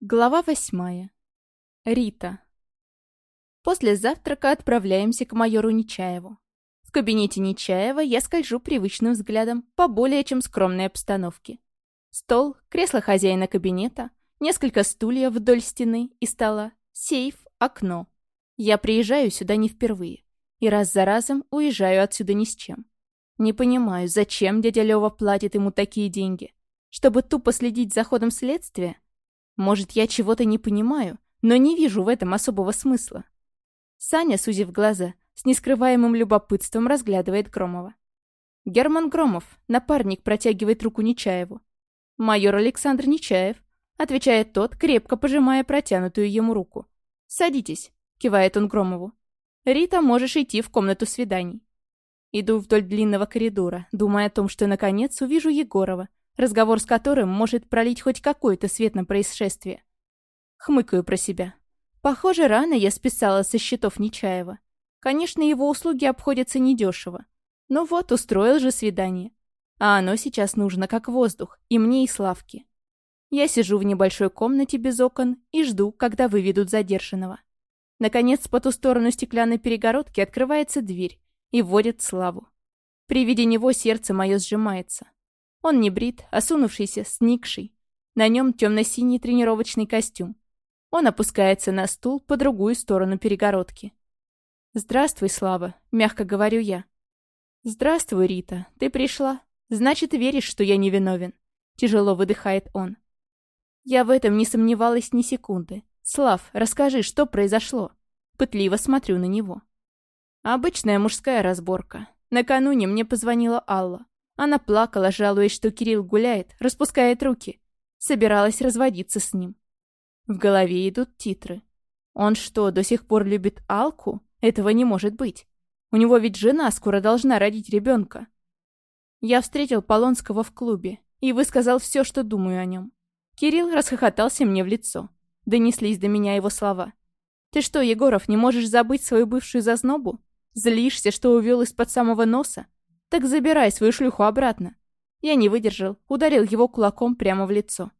Глава восьмая. Рита. После завтрака отправляемся к майору Нечаеву. В кабинете Нечаева я скольжу привычным взглядом по более чем скромной обстановке. Стол, кресло хозяина кабинета, несколько стульев вдоль стены и стола, сейф, окно. Я приезжаю сюда не впервые. И раз за разом уезжаю отсюда ни с чем. Не понимаю, зачем дядя Лёва платит ему такие деньги. Чтобы тупо следить за ходом следствия? Может, я чего-то не понимаю, но не вижу в этом особого смысла. Саня, сузив глаза, с нескрываемым любопытством разглядывает Громова. Герман Громов, напарник, протягивает руку Нечаеву. «Майор Александр Нечаев», — отвечает тот, крепко пожимая протянутую ему руку. «Садитесь», — кивает он Громову. «Рита, можешь идти в комнату свиданий». Иду вдоль длинного коридора, думая о том, что наконец увижу Егорова, разговор с которым может пролить хоть какой-то свет на происшествие. Хмыкаю про себя. Похоже, рано я списала со счетов Нечаева. Конечно, его услуги обходятся недешево. Но вот, устроил же свидание. А оно сейчас нужно как воздух, и мне, и Славке. Я сижу в небольшой комнате без окон и жду, когда выведут задержанного. Наконец, по ту сторону стеклянной перегородки открывается дверь и вводят Славу. При виде него сердце мое сжимается. Он не брит, осунувшийся, сникший. На нем темно-синий тренировочный костюм. Он опускается на стул по другую сторону перегородки. «Здравствуй, Слава», — мягко говорю я. «Здравствуй, Рита. Ты пришла. Значит, веришь, что я невиновен?» Тяжело выдыхает он. Я в этом не сомневалась ни секунды. «Слав, расскажи, что произошло?» Пытливо смотрю на него. Обычная мужская разборка. Накануне мне позвонила Алла. Она плакала, жалуясь, что Кирилл гуляет, распускает руки. Собиралась разводиться с ним. В голове идут титры. Он что, до сих пор любит Алку? Этого не может быть. У него ведь жена скоро должна родить ребенка. Я встретил Полонского в клубе и высказал все, что думаю о нем. Кирилл расхохотался мне в лицо. Донеслись до меня его слова. «Ты что, Егоров, не можешь забыть свою бывшую зазнобу? Злишься, что увел из-под самого носа? Так забирай свою шлюху обратно. Я не выдержал, ударил его кулаком прямо в лицо.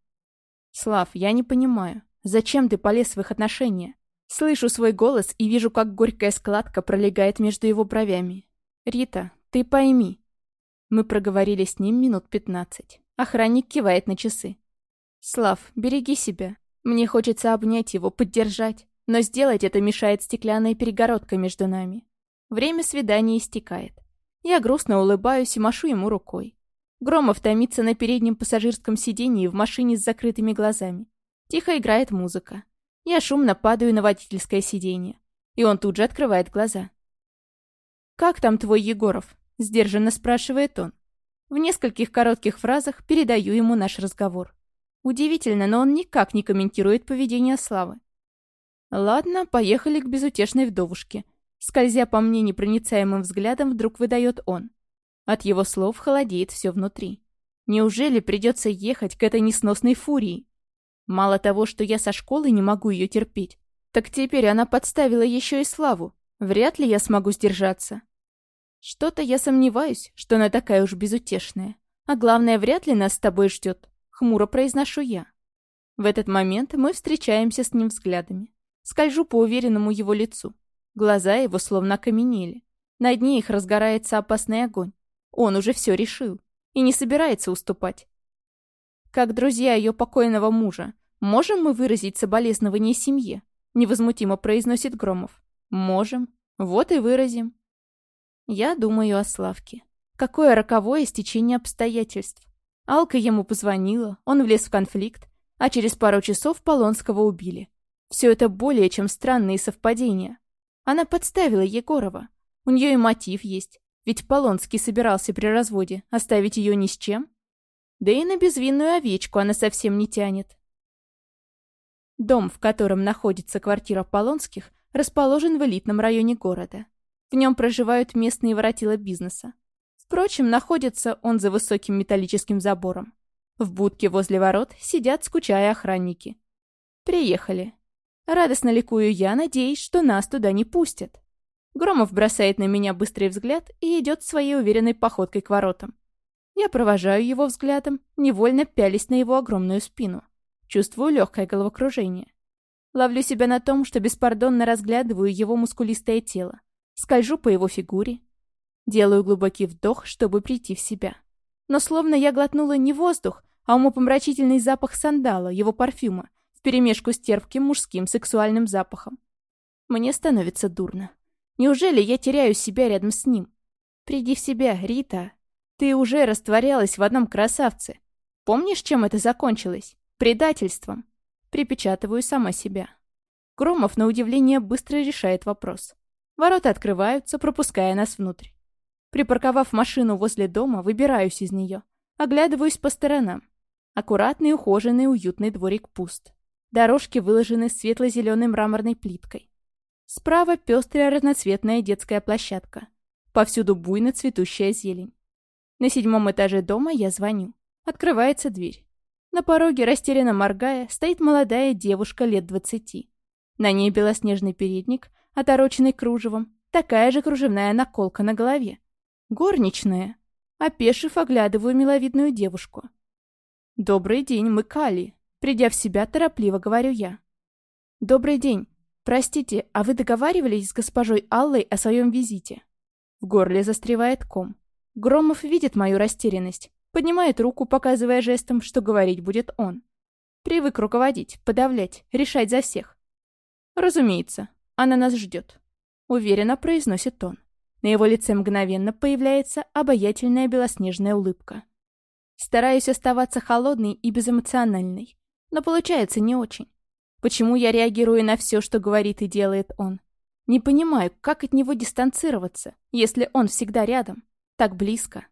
Слав, я не понимаю, зачем ты полез в их отношения? Слышу свой голос и вижу, как горькая складка пролегает между его бровями. Рита, ты пойми. Мы проговорили с ним минут пятнадцать. Охранник кивает на часы. Слав, береги себя. Мне хочется обнять его, поддержать. Но сделать это мешает стеклянная перегородка между нами. Время свидания истекает. Я грустно улыбаюсь и машу ему рукой. Громов томится на переднем пассажирском сидении в машине с закрытыми глазами. Тихо играет музыка. Я шумно падаю на водительское сиденье. И он тут же открывает глаза. «Как там твой Егоров?» – сдержанно спрашивает он. В нескольких коротких фразах передаю ему наш разговор. Удивительно, но он никак не комментирует поведение Славы. Ладно, поехали к безутешной вдовушке – Скользя по мне непроницаемым взглядом, вдруг выдает он. От его слов холодеет все внутри. Неужели придется ехать к этой несносной фурии? Мало того, что я со школы не могу ее терпеть, так теперь она подставила еще и славу. Вряд ли я смогу сдержаться. Что-то я сомневаюсь, что она такая уж безутешная. А главное, вряд ли нас с тобой ждет. Хмуро произношу я. В этот момент мы встречаемся с ним взглядами. Скольжу по уверенному его лицу. Глаза его словно окаменели. На дне их разгорается опасный огонь. Он уже все решил и не собирается уступать. Как друзья ее покойного мужа, можем мы выразить соболезнование семье? Невозмутимо произносит Громов. Можем. Вот и выразим. Я думаю о Славке. Какое роковое стечение обстоятельств. Алка ему позвонила, он влез в конфликт, а через пару часов Полонского убили. Все это более чем странные совпадения. Она подставила Егорова. У нее и мотив есть. Ведь Полонский собирался при разводе оставить ее ни с чем. Да и на безвинную овечку она совсем не тянет. Дом, в котором находится квартира Полонских, расположен в элитном районе города. В нем проживают местные воротила бизнеса. Впрочем, находится он за высоким металлическим забором. В будке возле ворот сидят, скучая охранники. Приехали. Радостно ликую я, надеясь, что нас туда не пустят. Громов бросает на меня быстрый взгляд и идет своей уверенной походкой к воротам. Я провожаю его взглядом, невольно пялись на его огромную спину. Чувствую легкое головокружение. Ловлю себя на том, что беспардонно разглядываю его мускулистое тело. Скольжу по его фигуре. Делаю глубокий вдох, чтобы прийти в себя. Но словно я глотнула не воздух, а умопомрачительный запах сандала, его парфюма, вперемешку с терпким мужским сексуальным запахом. Мне становится дурно. Неужели я теряю себя рядом с ним? Приди в себя, Рита. Ты уже растворялась в одном красавце. Помнишь, чем это закончилось? Предательством. Припечатываю сама себя. Громов, на удивление, быстро решает вопрос. Ворота открываются, пропуская нас внутрь. Припарковав машину возле дома, выбираюсь из нее. Оглядываюсь по сторонам. Аккуратный, ухоженный, уютный дворик пуст. Дорожки выложены светло-зеленой мраморной плиткой. Справа пестрая разноцветная детская площадка. Повсюду буйно цветущая зелень. На седьмом этаже дома я звоню. Открывается дверь. На пороге, растерянно моргая, стоит молодая девушка лет двадцати. На ней белоснежный передник, отороченный кружевом, такая же кружевная наколка на голове. Горничная. Опешив, оглядываю миловидную девушку. «Добрый день, мы Кали», Придя в себя, торопливо говорю я. «Добрый день. Простите, а вы договаривались с госпожой Аллой о своем визите?» В горле застревает ком. Громов видит мою растерянность, поднимает руку, показывая жестом, что говорить будет он. Привык руководить, подавлять, решать за всех. «Разумеется, она нас ждет», — уверенно произносит он. На его лице мгновенно появляется обаятельная белоснежная улыбка. Стараюсь оставаться холодной и безэмоциональной, но получается не очень. Почему я реагирую на все, что говорит и делает он? Не понимаю, как от него дистанцироваться, если он всегда рядом, так близко.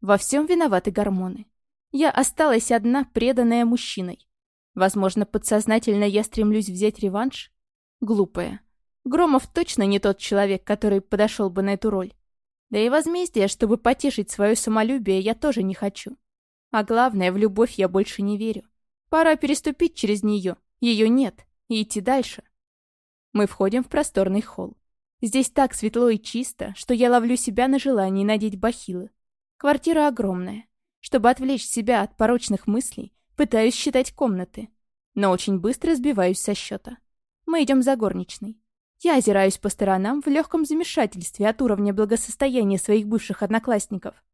Во всем виноваты гормоны. Я осталась одна, преданная мужчиной. Возможно, подсознательно я стремлюсь взять реванш? Глупая. Громов точно не тот человек, который подошел бы на эту роль. Да и возмездие, чтобы потешить свое самолюбие, я тоже не хочу. А главное, в любовь я больше не верю. Пора переступить через нее. Ее нет. И идти дальше. Мы входим в просторный холл. Здесь так светло и чисто, что я ловлю себя на желании надеть бахилы. Квартира огромная. Чтобы отвлечь себя от порочных мыслей, пытаюсь считать комнаты. Но очень быстро сбиваюсь со счета. Мы идем за горничной. Я озираюсь по сторонам в легком замешательстве от уровня благосостояния своих бывших одноклассников.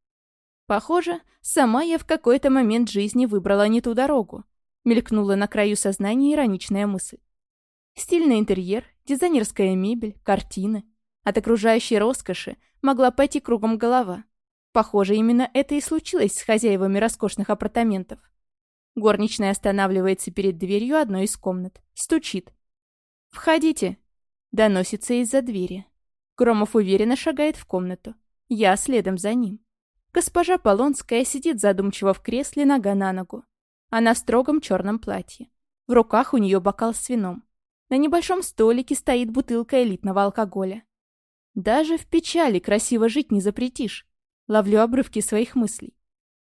Похоже, сама я в какой-то момент жизни выбрала не ту дорогу. Мелькнула на краю сознания ироничная мысль. Стильный интерьер, дизайнерская мебель, картины. От окружающей роскоши могла пойти кругом голова. Похоже, именно это и случилось с хозяевами роскошных апартаментов. Горничная останавливается перед дверью одной из комнат. Стучит. «Входите!» Доносится из-за двери. Громов уверенно шагает в комнату. Я следом за ним. Госпожа Полонская сидит задумчиво в кресле нога на ногу. Она в строгом черном платье. В руках у нее бокал с вином. На небольшом столике стоит бутылка элитного алкоголя. Даже в печали красиво жить не запретишь. Ловлю обрывки своих мыслей.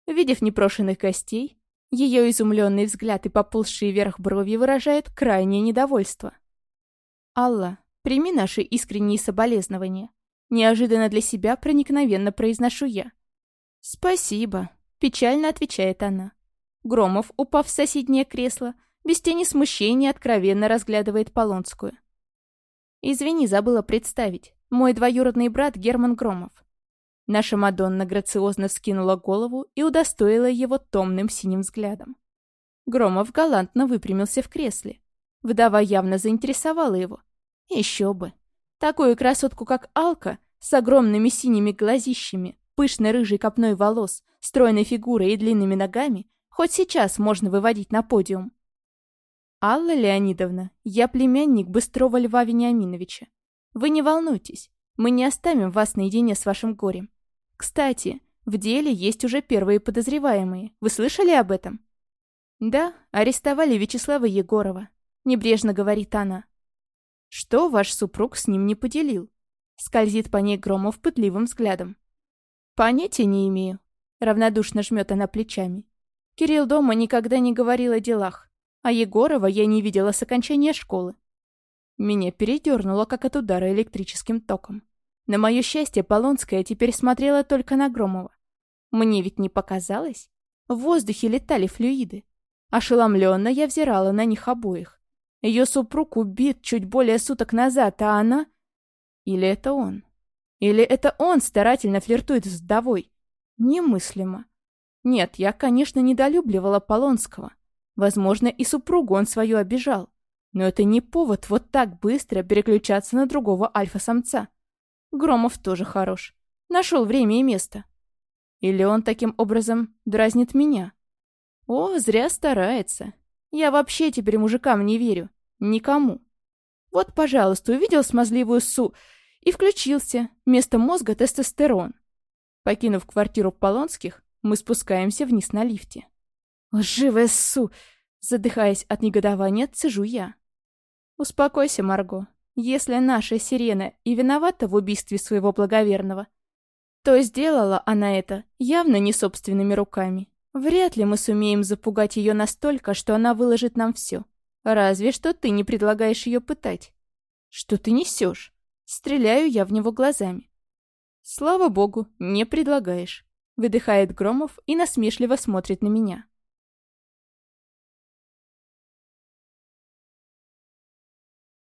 Видев непрошенных гостей, ее изумленный взгляд и поползшие вверх брови выражают крайнее недовольство. «Алла, прими наши искренние соболезнования». Неожиданно для себя проникновенно произношу я. «Спасибо», — печально отвечает она. Громов, упав в соседнее кресло, без тени смущения откровенно разглядывает Полонскую. «Извини, забыла представить. Мой двоюродный брат Герман Громов». Наша Мадонна грациозно вскинула голову и удостоила его томным синим взглядом. Громов галантно выпрямился в кресле. Вдова явно заинтересовала его. Еще бы. Такую красотку, как Алка, с огромными синими глазищами, пышной рыжей копной волос, стройной фигурой и длинными ногами, Хоть сейчас можно выводить на подиум. Алла Леонидовна, я племянник Быстрова Льва Вениаминовича. Вы не волнуйтесь, мы не оставим вас наедине с вашим горем. Кстати, в деле есть уже первые подозреваемые. Вы слышали об этом? Да, арестовали Вячеслава Егорова. Небрежно говорит она. Что ваш супруг с ним не поделил? Скользит по ней Громов пытливым взглядом. Понятия не имею. Равнодушно жмет она плечами. Кирилл дома никогда не говорил о делах, а Егорова я не видела с окончания школы. Меня передернуло, как от удара электрическим током. На мое счастье, Полонская теперь смотрела только на Громова. Мне ведь не показалось. В воздухе летали флюиды. Ошеломленно я взирала на них обоих. Ее супруг убит чуть более суток назад, а она... Или это он? Или это он старательно флиртует с вдовой? Немыслимо. Нет, я, конечно, недолюбливала Полонского. Возможно, и супругу он свою обижал. Но это не повод вот так быстро переключаться на другого альфа-самца. Громов тоже хорош. Нашел время и место. Или он таким образом дразнит меня? О, зря старается. Я вообще теперь мужикам не верю. Никому. Вот, пожалуйста, увидел смазливую су и включился. Вместо мозга тестостерон. Покинув квартиру Полонских, мы спускаемся вниз на лифте. «Лживая су!» Задыхаясь от негодования, цежу я. «Успокойся, Марго. Если наша сирена и виновата в убийстве своего благоверного, то сделала она это явно не собственными руками. Вряд ли мы сумеем запугать ее настолько, что она выложит нам все. Разве что ты не предлагаешь ее пытать. Что ты несешь? Стреляю я в него глазами. Слава богу, не предлагаешь. Выдыхает Громов и насмешливо смотрит на меня.